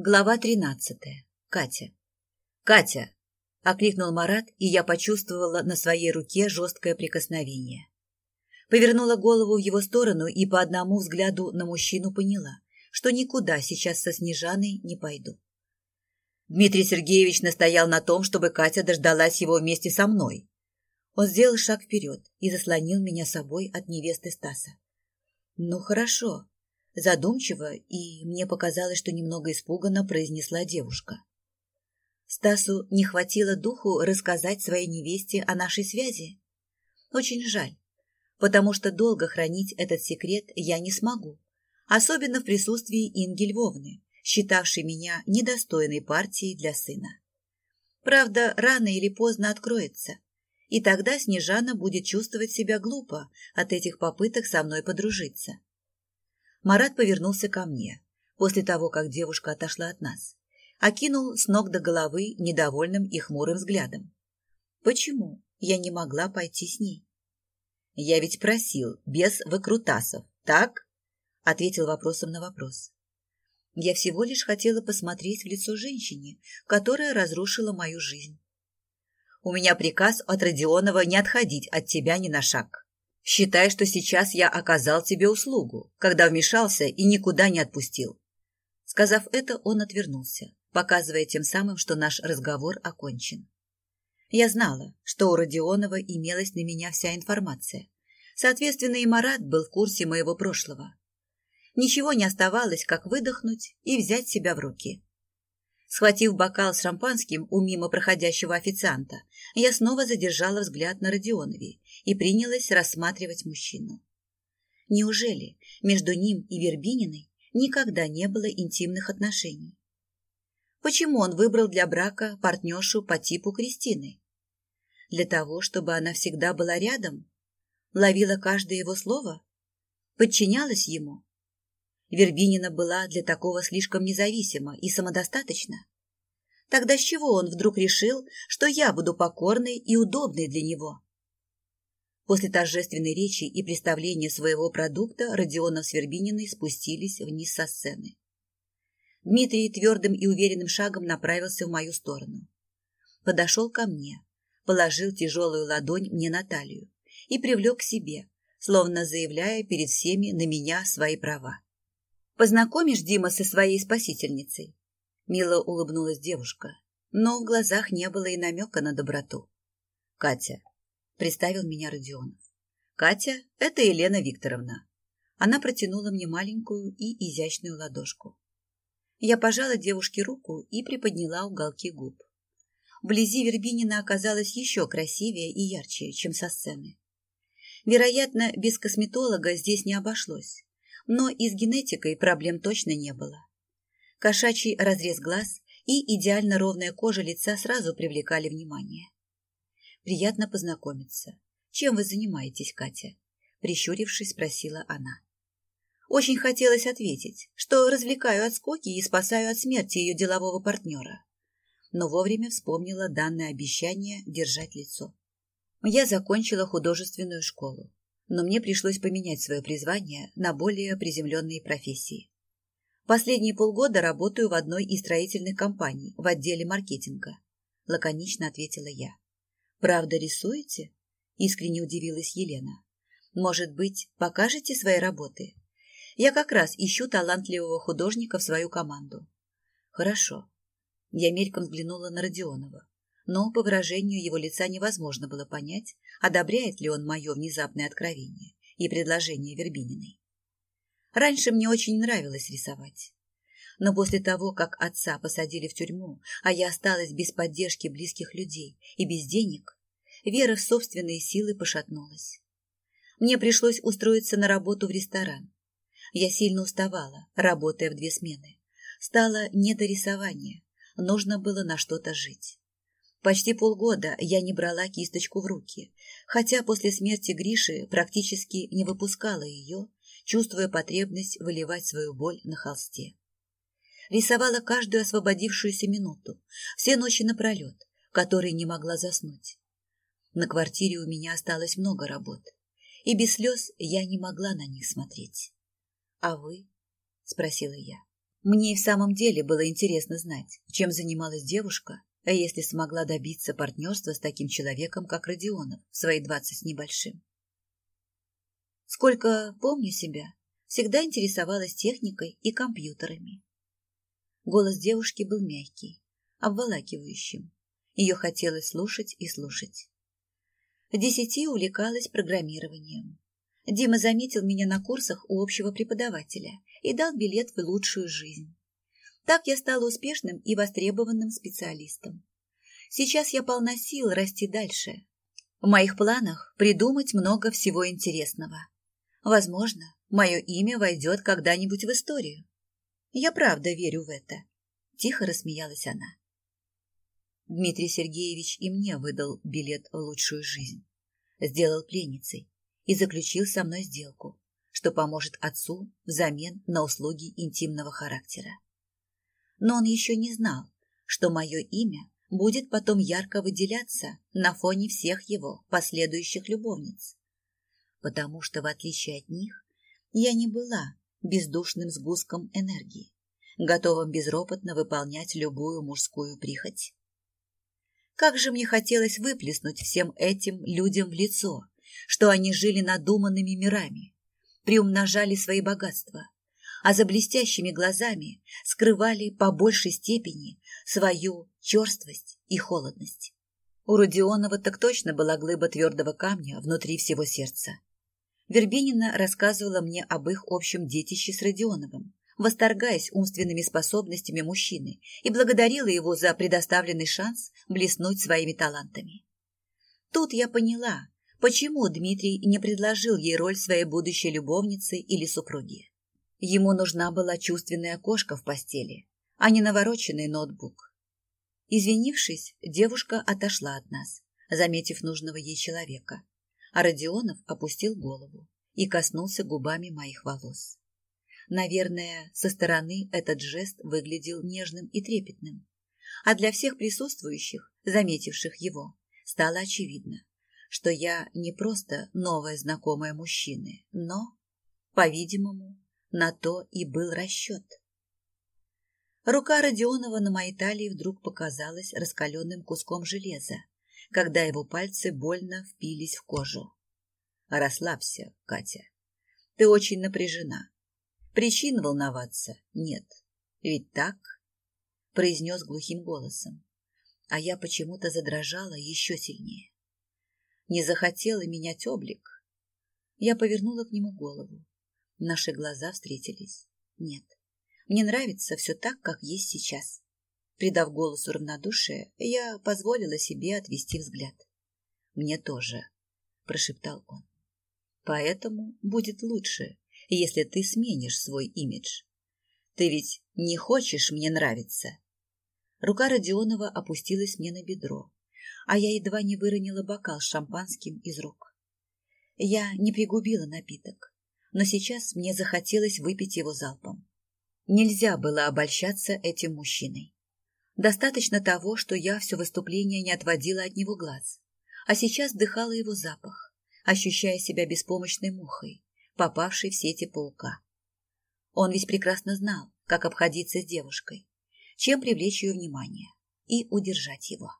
Глава тринадцатая. Катя. «Катя!» — окликнул Марат, и я почувствовала на своей руке жесткое прикосновение. Повернула голову в его сторону и по одному взгляду на мужчину поняла, что никуда сейчас со Снежаной не пойду. Дмитрий Сергеевич настоял на том, чтобы Катя дождалась его вместе со мной. Он сделал шаг вперед и заслонил меня собой от невесты Стаса. «Ну, хорошо», Задумчиво и, мне показалось, что немного испуганно произнесла девушка. Стасу не хватило духу рассказать своей невесте о нашей связи. Очень жаль, потому что долго хранить этот секрет я не смогу, особенно в присутствии Инги Львовны, считавшей меня недостойной партией для сына. Правда, рано или поздно откроется, и тогда Снежана будет чувствовать себя глупо от этих попыток со мной подружиться. Марат повернулся ко мне, после того, как девушка отошла от нас. Окинул с ног до головы недовольным и хмурым взглядом. Почему я не могла пойти с ней? Я ведь просил, без выкрутасов, так? Ответил вопросом на вопрос. Я всего лишь хотела посмотреть в лицо женщине, которая разрушила мою жизнь. У меня приказ от Родионова не отходить от тебя ни на шаг. Считай, что сейчас я оказал тебе услугу, когда вмешался и никуда не отпустил. Сказав это, он отвернулся, показывая тем самым, что наш разговор окончен. Я знала, что у Родионова имелась на меня вся информация. Соответственно, и Марат был в курсе моего прошлого. Ничего не оставалось, как выдохнуть и взять себя в руки. Схватив бокал с шампанским у мимо проходящего официанта, я снова задержала взгляд на Родионове и принялась рассматривать мужчину. Неужели между ним и Вербининой никогда не было интимных отношений? Почему он выбрал для брака партнершу по типу Кристины? Для того, чтобы она всегда была рядом? Ловила каждое его слово? Подчинялась ему? Вербинина была для такого слишком независима и самодостаточна. Тогда с чего он вдруг решил, что я буду покорной и удобной для него? После торжественной речи и представления своего продукта Родионов с Вербининой спустились вниз со сцены. Дмитрий твердым и уверенным шагом направился в мою сторону. Подошел ко мне, положил тяжелую ладонь мне на талию и привлек к себе, словно заявляя перед всеми на меня свои права. Познакомишь Дима со своей спасительницей?» Мило улыбнулась девушка, но в глазах не было и намека на доброту. «Катя», — представил меня Родионов. «Катя — это Елена Викторовна». Она протянула мне маленькую и изящную ладошку. Я пожала девушке руку и приподняла уголки губ. Вблизи Вербинина оказалась еще красивее и ярче, чем со сцены. Вероятно, без косметолога здесь не обошлось но и с генетикой проблем точно не было. Кошачий разрез глаз и идеально ровная кожа лица сразу привлекали внимание. «Приятно познакомиться. Чем вы занимаетесь, Катя?» Прищурившись, спросила она. Очень хотелось ответить, что развлекаю от скоки и спасаю от смерти ее делового партнера. Но вовремя вспомнила данное обещание держать лицо. Я закончила художественную школу но мне пришлось поменять свое призвание на более приземленные профессии. Последние полгода работаю в одной из строительных компаний в отделе маркетинга, лаконично ответила я. Правда рисуете? Искренне удивилась Елена. Может быть, покажете свои работы? Я как раз ищу талантливого художника в свою команду. Хорошо. Я мельком взглянула на Родионова но по выражению его лица невозможно было понять, одобряет ли он мое внезапное откровение и предложение Вербининой. Раньше мне очень нравилось рисовать. Но после того, как отца посадили в тюрьму, а я осталась без поддержки близких людей и без денег, вера в собственные силы пошатнулась. Мне пришлось устроиться на работу в ресторан. Я сильно уставала, работая в две смены. Стало не до рисования, нужно было на что-то жить. Почти полгода я не брала кисточку в руки, хотя после смерти Гриши практически не выпускала ее, чувствуя потребность выливать свою боль на холсте. Рисовала каждую освободившуюся минуту, все ночи напролет, которые не могла заснуть. На квартире у меня осталось много работ, и без слез я не могла на них смотреть. — А вы? — спросила я. Мне и в самом деле было интересно знать, чем занималась девушка, если смогла добиться партнерства с таким человеком, как Родионов, в свои двадцать с небольшим. Сколько помню себя, всегда интересовалась техникой и компьютерами. Голос девушки был мягкий, обволакивающим. Ее хотелось слушать и слушать. В десяти увлекалась программированием. Дима заметил меня на курсах у общего преподавателя и дал билет в лучшую жизнь. Так я стала успешным и востребованным специалистом. Сейчас я полна сил расти дальше. В моих планах придумать много всего интересного. Возможно, мое имя войдет когда-нибудь в историю. Я правда верю в это. Тихо рассмеялась она. Дмитрий Сергеевич и мне выдал билет в лучшую жизнь. Сделал пленницей и заключил со мной сделку, что поможет отцу взамен на услуги интимного характера. Но он еще не знал, что мое имя будет потом ярко выделяться на фоне всех его последующих любовниц потому что, в отличие от них, я не была бездушным сгустком энергии, готовым безропотно выполнять любую мужскую прихоть. Как же мне хотелось выплеснуть всем этим людям в лицо, что они жили надуманными мирами, приумножали свои богатства, а за блестящими глазами скрывали по большей степени свою черствость и холодность. У Родионова так точно была глыба твердого камня внутри всего сердца, Вербенина рассказывала мне об их общем детище с Родионовым, восторгаясь умственными способностями мужчины и благодарила его за предоставленный шанс блеснуть своими талантами. Тут я поняла, почему Дмитрий не предложил ей роль своей будущей любовницы или супруги. Ему нужна была чувственная кошка в постели, а не навороченный ноутбук. Извинившись, девушка отошла от нас, заметив нужного ей человека, а Родионов опустил голову и коснулся губами моих волос. Наверное, со стороны этот жест выглядел нежным и трепетным, а для всех присутствующих, заметивших его, стало очевидно, что я не просто новая знакомая мужчины, но, по-видимому, на то и был расчет. Рука Родионова на моей талии вдруг показалась раскаленным куском железа, когда его пальцы больно впились в кожу. Расслабься, Катя. Ты очень напряжена. Причин волноваться нет. Ведь так? произнес глухим голосом, а я почему-то задрожала еще сильнее. Не захотела менять облик. Я повернула к нему голову. Наши глаза встретились. Нет, мне нравится все так, как есть сейчас. Придав голосу равнодушие, я позволила себе отвести взгляд. «Мне тоже», — прошептал он. «Поэтому будет лучше, если ты сменишь свой имидж. Ты ведь не хочешь мне нравиться?» Рука Родионова опустилась мне на бедро, а я едва не выронила бокал с шампанским из рук. Я не пригубила напиток, но сейчас мне захотелось выпить его залпом. Нельзя было обольщаться этим мужчиной. Достаточно того, что я все выступление не отводила от него глаз, а сейчас вдыхала его запах, ощущая себя беспомощной мухой, попавшей в сети паука. Он ведь прекрасно знал, как обходиться с девушкой, чем привлечь ее внимание и удержать его.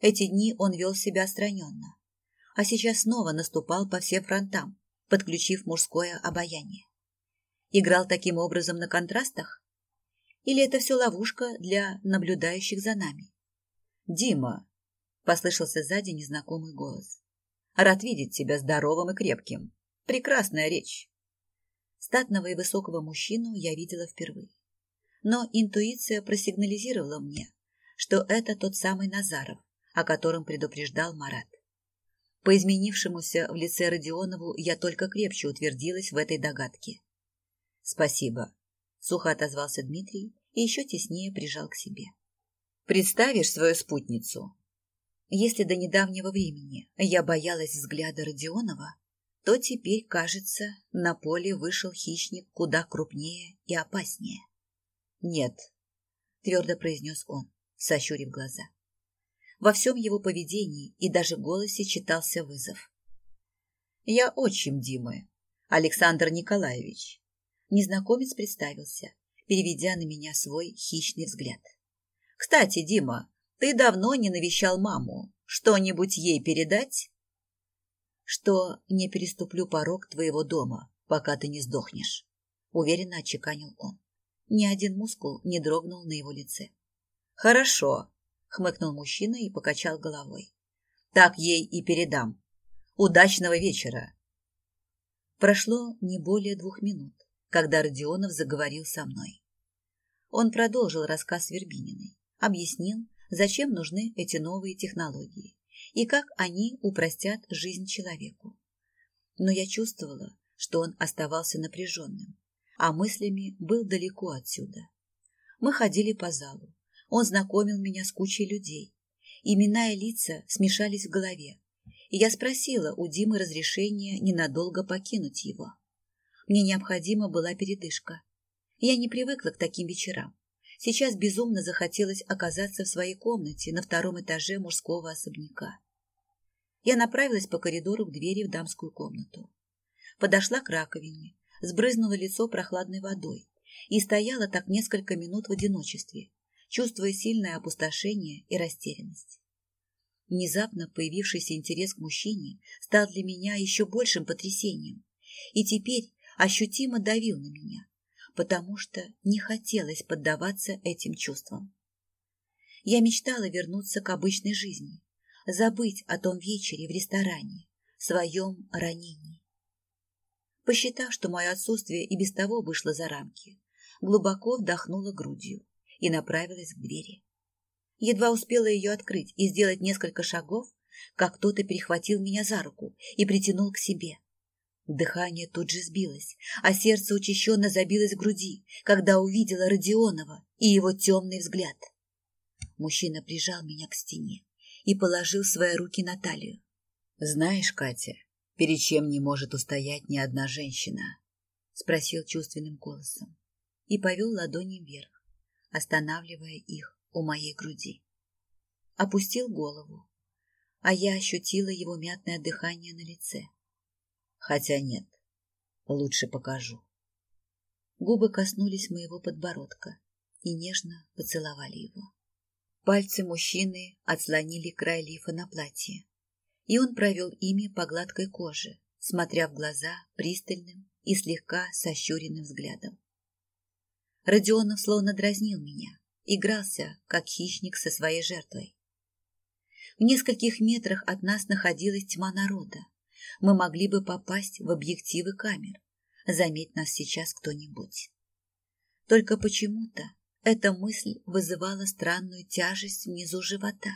Эти дни он вел себя отстраненно, а сейчас снова наступал по всем фронтам, подключив мужское обаяние. Играл таким образом на контрастах, или это все ловушка для наблюдающих за нами? «Дима!» — послышался сзади незнакомый голос. «Рад видеть тебя здоровым и крепким. Прекрасная речь!» Статного и высокого мужчину я видела впервые. Но интуиция просигнализировала мне, что это тот самый Назаров, о котором предупреждал Марат. По изменившемуся в лице Родионову я только крепче утвердилась в этой догадке. «Спасибо», Сухо отозвался Дмитрий и еще теснее прижал к себе. «Представишь свою спутницу?» Если до недавнего времени я боялась взгляда Родионова, то теперь, кажется, на поле вышел хищник куда крупнее и опаснее. «Нет», — твердо произнес он, сощурив глаза. Во всем его поведении и даже голосе читался вызов. «Я отчим Димы, Александр Николаевич. Незнакомец представился переведя на меня свой хищный взгляд. «Кстати, Дима, ты давно не навещал маму. Что-нибудь ей передать?» «Что не переступлю порог твоего дома, пока ты не сдохнешь», — уверенно отчеканил он. Ни один мускул не дрогнул на его лице. «Хорошо», — хмыкнул мужчина и покачал головой. «Так ей и передам. Удачного вечера!» Прошло не более двух минут, когда Родионов заговорил со мной. Он продолжил рассказ Вербининой, объяснил, зачем нужны эти новые технологии и как они упростят жизнь человеку. Но я чувствовала, что он оставался напряженным, а мыслями был далеко отсюда. Мы ходили по залу. Он знакомил меня с кучей людей. Имена и лица смешались в голове, и я спросила у Димы разрешения ненадолго покинуть его. Мне необходима была передышка. Я не привыкла к таким вечерам. Сейчас безумно захотелось оказаться в своей комнате на втором этаже мужского особняка. Я направилась по коридору к двери в дамскую комнату. Подошла к раковине, сбрызнула лицо прохладной водой и стояла так несколько минут в одиночестве, чувствуя сильное опустошение и растерянность. Внезапно появившийся интерес к мужчине стал для меня еще большим потрясением и теперь ощутимо давил на меня, потому что не хотелось поддаваться этим чувствам. Я мечтала вернуться к обычной жизни, забыть о том вечере в ресторане, своем ранении. Посчитав, что мое отсутствие и без того вышло за рамки, глубоко вдохнула грудью и направилась к двери. Едва успела ее открыть и сделать несколько шагов, как кто-то перехватил меня за руку и притянул к себе. Дыхание тут же сбилось, а сердце учащенно забилось в груди, когда увидела Родионова и его темный взгляд. Мужчина прижал меня к стене и положил свои руки на талию. «Знаешь, Катя, перед чем не может устоять ни одна женщина?» — спросил чувственным голосом и повел ладони вверх, останавливая их у моей груди. Опустил голову, а я ощутила его мятное дыхание на лице. Хотя нет, лучше покажу. Губы коснулись моего подбородка и нежно поцеловали его. Пальцы мужчины отслонили край лифа на платье, и он провел ими по гладкой коже, смотря в глаза пристальным и слегка сощуренным взглядом. Родионов словно дразнил меня, игрался, как хищник со своей жертвой. В нескольких метрах от нас находилась тьма народа. Мы могли бы попасть в объективы камер. Заметь нас сейчас кто-нибудь. Только почему-то эта мысль вызывала странную тяжесть внизу живота.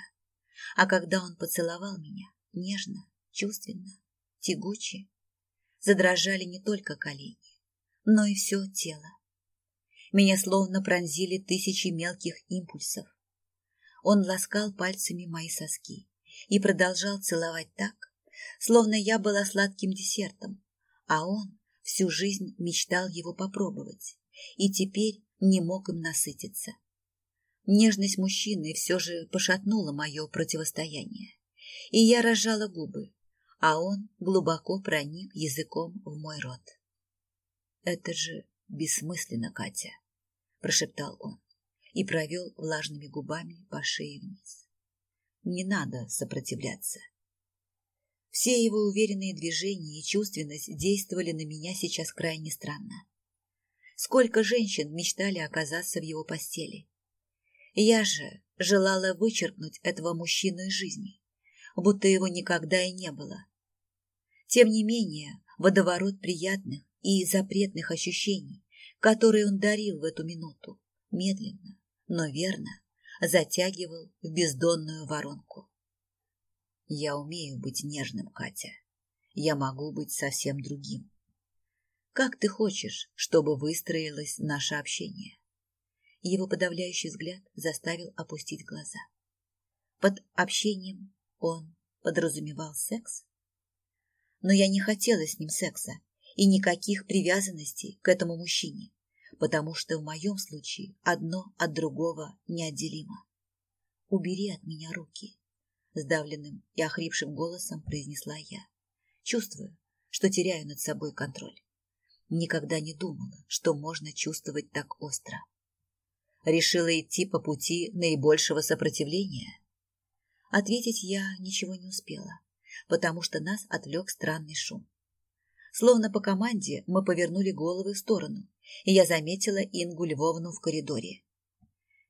А когда он поцеловал меня, нежно, чувственно, тягуче, задрожали не только колени, но и все тело. Меня словно пронзили тысячи мелких импульсов. Он ласкал пальцами мои соски и продолжал целовать так, словно я была сладким десертом, а он всю жизнь мечтал его попробовать и теперь не мог им насытиться. Нежность мужчины все же пошатнула мое противостояние, и я разжала губы, а он глубоко проник языком в мой рот. Это же бессмысленно, Катя, прошептал он и провел влажными губами по шее вниз. Не надо сопротивляться. Все его уверенные движения и чувственность действовали на меня сейчас крайне странно. Сколько женщин мечтали оказаться в его постели. Я же желала вычеркнуть этого мужчину из жизни, будто его никогда и не было. Тем не менее, водоворот приятных и запретных ощущений который он дарил в эту минуту, медленно, но верно, затягивал в бездонную воронку. Я умею быть нежным, Катя. Я могу быть совсем другим. Как ты хочешь, чтобы выстроилось наше общение? Его подавляющий взгляд заставил опустить глаза. Под общением он подразумевал секс? Но я не хотела с ним секса и никаких привязанностей к этому мужчине, потому что в моем случае одно от другого неотделимо. «Убери от меня руки», — сдавленным и охрипшим голосом произнесла я. Чувствую, что теряю над собой контроль. Никогда не думала, что можно чувствовать так остро. Решила идти по пути наибольшего сопротивления? Ответить я ничего не успела, потому что нас отвлек странный шум. Словно по команде мы повернули головы в сторону, и я заметила Ингу Львовну в коридоре.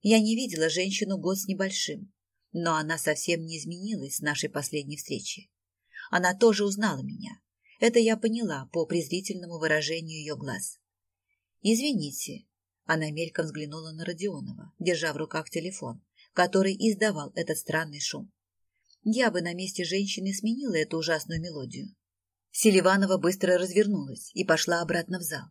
Я не видела женщину год с небольшим, но она совсем не изменилась с нашей последней встречи. Она тоже узнала меня. Это я поняла по презрительному выражению ее глаз. «Извините», — она мельком взглянула на Родионова, держа в руках телефон, который издавал этот странный шум. Я бы на месте женщины сменила эту ужасную мелодию. Селиванова быстро развернулась и пошла обратно в зал.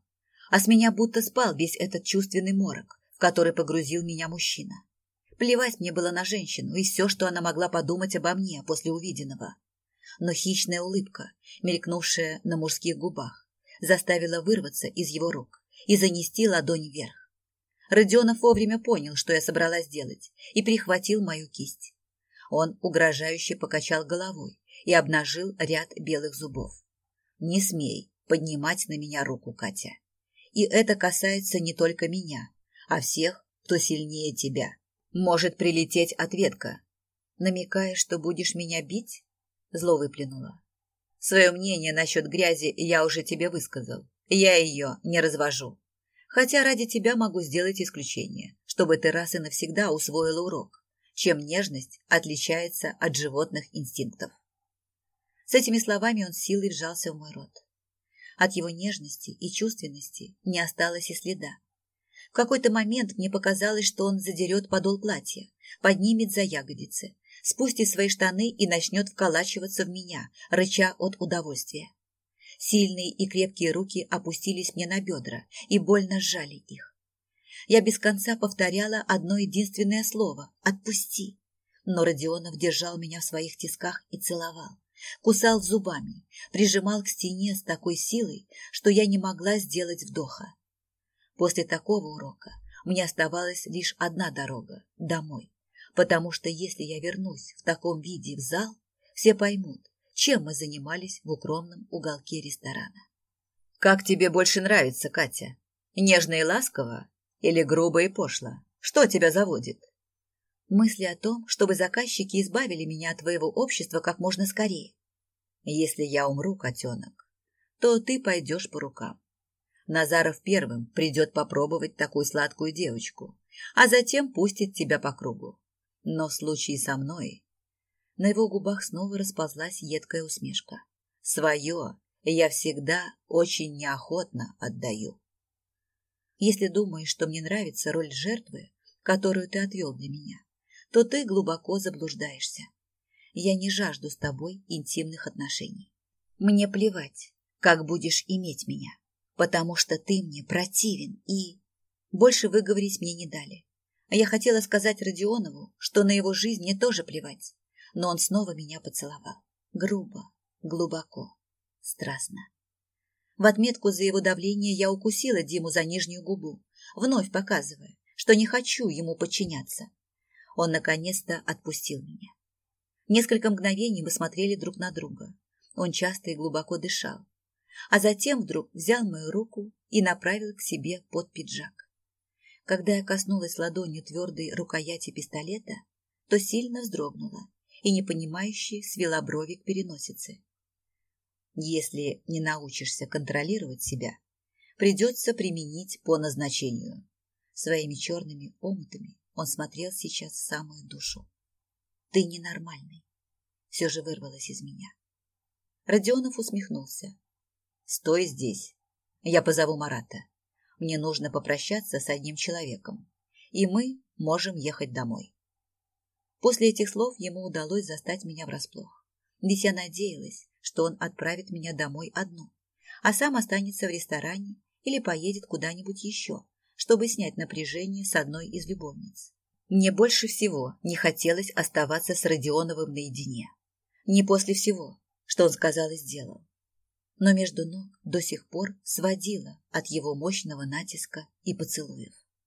А с меня будто спал весь этот чувственный морок, в который погрузил меня мужчина. Плевать мне было на женщину и все, что она могла подумать обо мне после увиденного. Но хищная улыбка, мелькнувшая на мужских губах, заставила вырваться из его рук и занести ладонь вверх. Родионов вовремя понял, что я собралась делать, и прихватил мою кисть. Он угрожающе покачал головой и обнажил ряд белых зубов. «Не смей поднимать на меня руку, Катя. И это касается не только меня, а всех, кто сильнее тебя. Может прилететь ответка. Намекаешь, что будешь меня бить?» Зло выплюнула. «Свое мнение насчет грязи я уже тебе высказал. Я ее не развожу. Хотя ради тебя могу сделать исключение, чтобы ты раз и навсегда усвоила урок, чем нежность отличается от животных инстинктов. С этими словами он силой вжался в мой рот. От его нежности и чувственности не осталось и следа. В какой-то момент мне показалось, что он задерет подол платья, поднимет за ягодицы, спустит свои штаны и начнет вколачиваться в меня, рыча от удовольствия. Сильные и крепкие руки опустились мне на бедра и больно сжали их. Я без конца повторяла одно единственное слово «отпусти». Но Родионов держал меня в своих тисках и целовал. Кусал зубами, прижимал к стене с такой силой, что я не могла сделать вдоха. После такого урока мне оставалась лишь одна дорога – домой. Потому что если я вернусь в таком виде в зал, все поймут, чем мы занимались в укромном уголке ресторана. «Как тебе больше нравится, Катя? Нежно и ласково или грубо и пошло? Что тебя заводит?» Мысли о том, чтобы заказчики избавили меня от твоего общества как можно скорее. Если я умру, котенок, то ты пойдешь по рукам. Назаров первым придет попробовать такую сладкую девочку, а затем пустит тебя по кругу. Но в случае со мной на его губах снова расползлась едкая усмешка. Свое я всегда очень неохотно отдаю. Если думаешь, что мне нравится роль жертвы, которую ты отвел для меня, то ты глубоко заблуждаешься. Я не жажду с тобой интимных отношений. Мне плевать, как будешь иметь меня, потому что ты мне противен и... Больше выговорить мне не дали. Я хотела сказать Родионову, что на его жизнь мне тоже плевать, но он снова меня поцеловал. Грубо, глубоко, страстно. В отметку за его давление я укусила Диму за нижнюю губу, вновь показывая, что не хочу ему подчиняться. Он наконец-то отпустил меня. Несколько мгновений мы смотрели друг на друга. Он часто и глубоко дышал, а затем вдруг взял мою руку и направил к себе под пиджак. Когда я коснулась ладонью твердой рукояти пистолета, то сильно вздрогнула и непонимающе свела брови к переносице. Если не научишься контролировать себя, придется применить по назначению. Своими черными омутами он смотрел сейчас в самую душу. Ты ненормальный. Все же вырвалось из меня. Родионов усмехнулся. Стой здесь. Я позову Марата. Мне нужно попрощаться с одним человеком, и мы можем ехать домой. После этих слов ему удалось застать меня врасплох. Ведь я надеялась, что он отправит меня домой одну, а сам останется в ресторане или поедет куда-нибудь еще, чтобы снять напряжение с одной из любовниц. Мне больше всего не хотелось оставаться с Родионовым наедине. Не после всего, что он сказал и сделал. Но между ног до сих пор сводило от его мощного натиска и поцелуев.